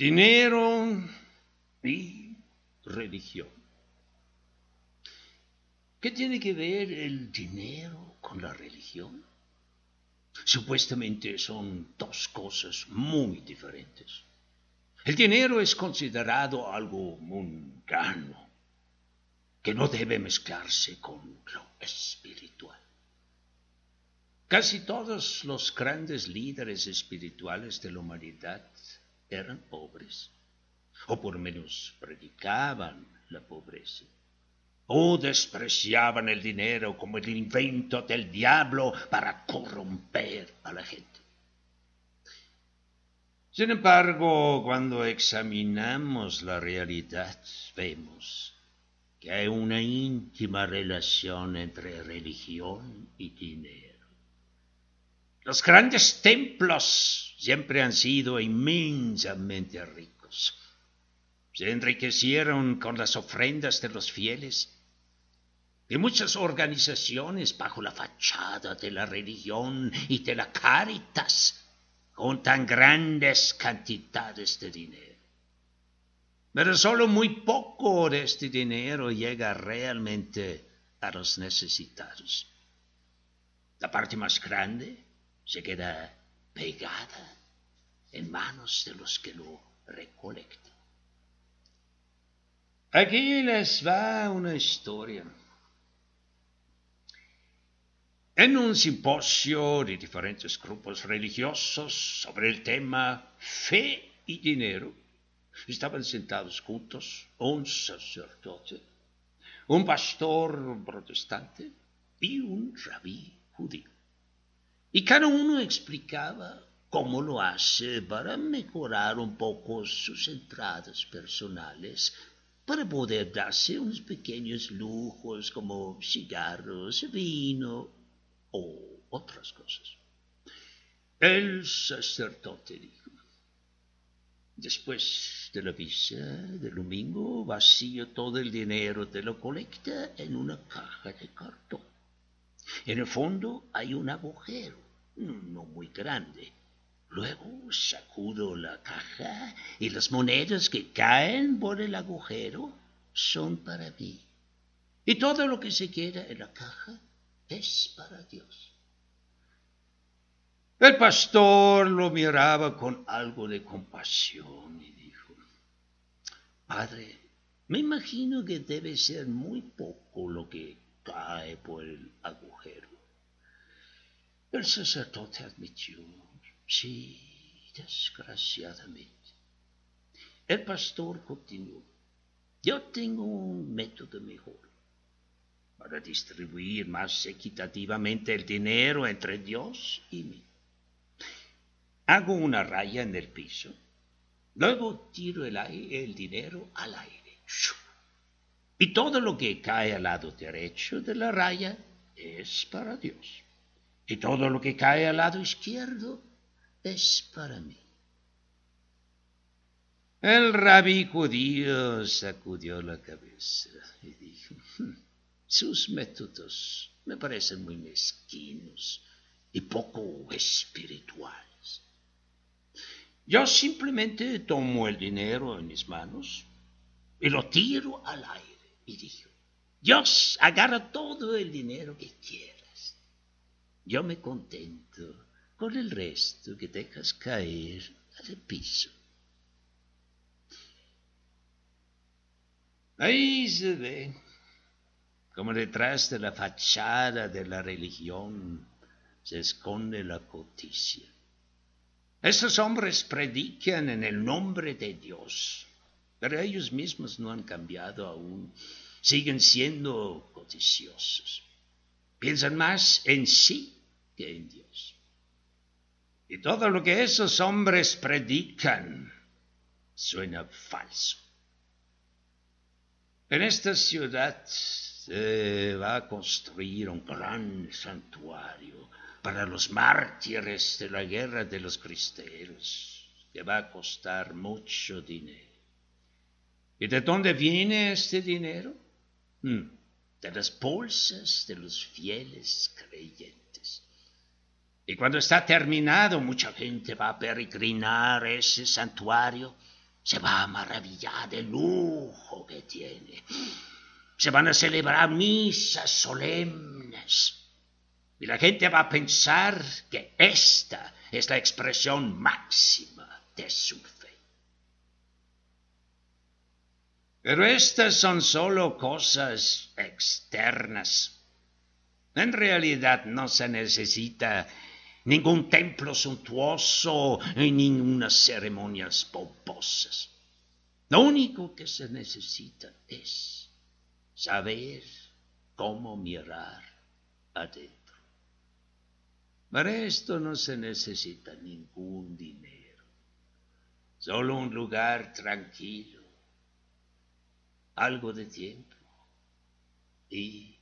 Dinero y religión. ¿Qué tiene que ver el dinero con la religión? Supuestamente son dos cosas muy diferentes. El dinero es considerado algo mundano, que no debe mezclarse con lo espiritual. Casi todos los grandes líderes espirituales de la humanidad eran pobres, o por menos predicaban la pobreza o despreciaban el dinero como el invento del diablo para corromper a la gente. Sin embargo, cuando examinamos la realidad, vemos que hay una íntima relación entre religión y dinero. Los grandes templos siempre han sido inmensamente ricos. Se enriquecieron con las ofrendas de los fieles de muchas organizaciones bajo la fachada de la religión y de la caritas con tan grandes cantidades de dinero. Pero solo muy poco de este dinero llega realmente a los necesitados. La parte más grande se queda pegada en manos de los que lo recolectan. Aquí les va una historia en un simposio de diferentes grupos religiosos sobre el tema fe y dinero, estaban sentados juntos un sacerdote, un pastor protestante y un rabí judío. Y cada uno explicaba cómo lo hace para mejorar un poco sus entradas personales, para poder darse unos pequeños lujos como cigarros, vino o otras cosas. El sacerdote dijo, después de la visa del domingo, vacío todo el dinero de la colecta en una caja de cartón. En el fondo hay un agujero, no muy grande. Luego sacudo la caja y las monedas que caen por el agujero son para mí. Y todo lo que se queda en la caja es para Dios. El pastor lo miraba con algo de compasión y dijo, Padre, me imagino que debe ser muy poco lo que cae por el agujero. El sacerdote admitió, sí, desgraciadamente. El pastor continuó, yo tengo un método mejor para distribuir más equitativamente el dinero entre Dios y mí. Hago una raya en el piso, luego tiro el, el dinero al aire. Y todo lo que cae al lado derecho de la raya es para Dios. Y todo lo que cae al lado izquierdo es para mí. El rabí judío sacudió la cabeza y dijo, hmm, sus métodos me parecen muy mezquinos y poco espirituales. Yo simplemente tomo el dinero en mis manos y lo tiro al aire y digo, Dios, agarra todo el dinero que quieras. Yo me contento con el resto que dejas caer al piso. Ahí se ve como detrás de la fachada de la religión se esconde la codicia. Estos hombres predican en el nombre de Dios, pero ellos mismos no han cambiado aún, siguen siendo codiciosos. Piensan más en sí que en Dios. Y todo lo que esos hombres predican suena falso. En esta ciudad se va a construir un gran santuario para los mártires de la guerra de los cristeros, que va a costar mucho dinero. ¿Y de dónde viene este dinero? Hmm, de las bolsas de los fieles creyentes. Y cuando está terminado, mucha gente va a peregrinar ese santuario se va a maravillar del lujo que tiene. Se van a celebrar misas solemnes. Y la gente va a pensar que esta es la expresión máxima de su fe. Pero estas son solo cosas externas. En realidad no se necesita ningún templo suntuoso ni ninguna ceremonias pomposas. Lo único que se necesita es saber cómo mirar adentro. Para esto no se necesita ningún dinero, solo un lugar tranquilo, algo de tiempo y.